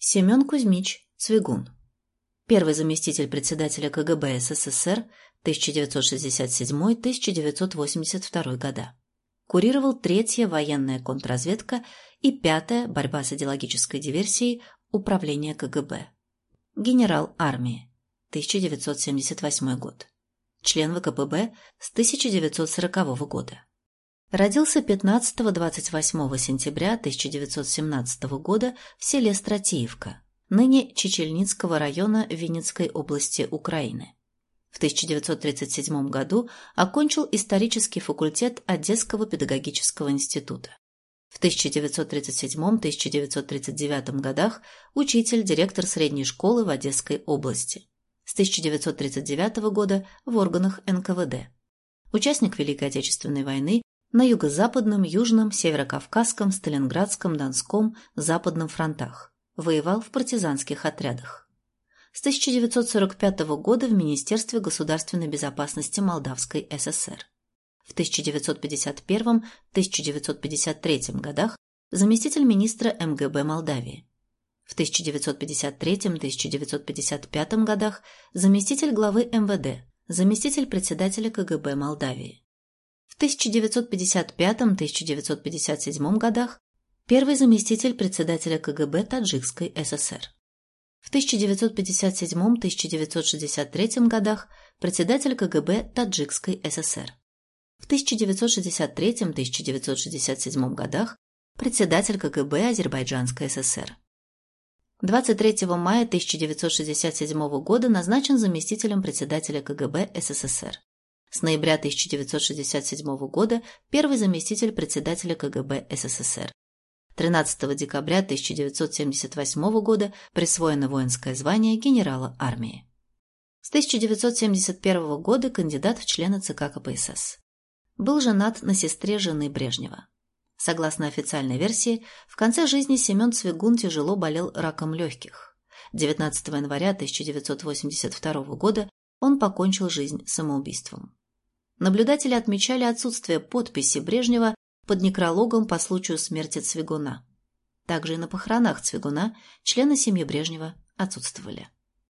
Семен Кузьмич Цвигун. Первый заместитель председателя КГБ СССР 1967-1982 года. Курировал третья военная контрразведка и пятая борьба с идеологической диверсией Управления КГБ. Генерал армии. 1978 год. Член ВКПБ с 1940 года. Родился 15-28 сентября 1917 года в селе Стратеевка, ныне Чечельницкого района Винницкой области Украины. В 1937 году окончил исторический факультет Одесского педагогического института. В 1937-1939 годах учитель, директор средней школы в Одесской области. С 1939 года в органах НКВД. Участник Великой Отечественной войны на юго-западном, южном, северокавказском, сталинградском, донском, западном фронтах. Воевал в партизанских отрядах. С 1945 года в Министерстве государственной безопасности Молдавской ССР. В 1951-1953 годах заместитель министра МГБ Молдавии. В 1953-1955 годах заместитель главы МВД, заместитель председателя КГБ Молдавии. В 1955-1957 годах первый заместитель председателя КГБ Таджикской ССР. В 1957-1963 годах председатель КГБ Таджикской ССР. В 1963-1967 годах председатель КГБ Азербайджанской ССР. 23 мая 1967 года назначен заместителем председателя КГБ СССР. С ноября 1967 года первый заместитель председателя КГБ СССР. 13 декабря 1978 года присвоено воинское звание генерала армии. С 1971 года кандидат в члены ЦК КПСС. Был женат на сестре жены Брежнева. Согласно официальной версии, в конце жизни Семен Цвигун тяжело болел раком легких. 19 января 1982 года он покончил жизнь самоубийством. Наблюдатели отмечали отсутствие подписи Брежнева под некрологом по случаю смерти Цвигуна. Также и на похоронах Цвигуна члены семьи Брежнева отсутствовали.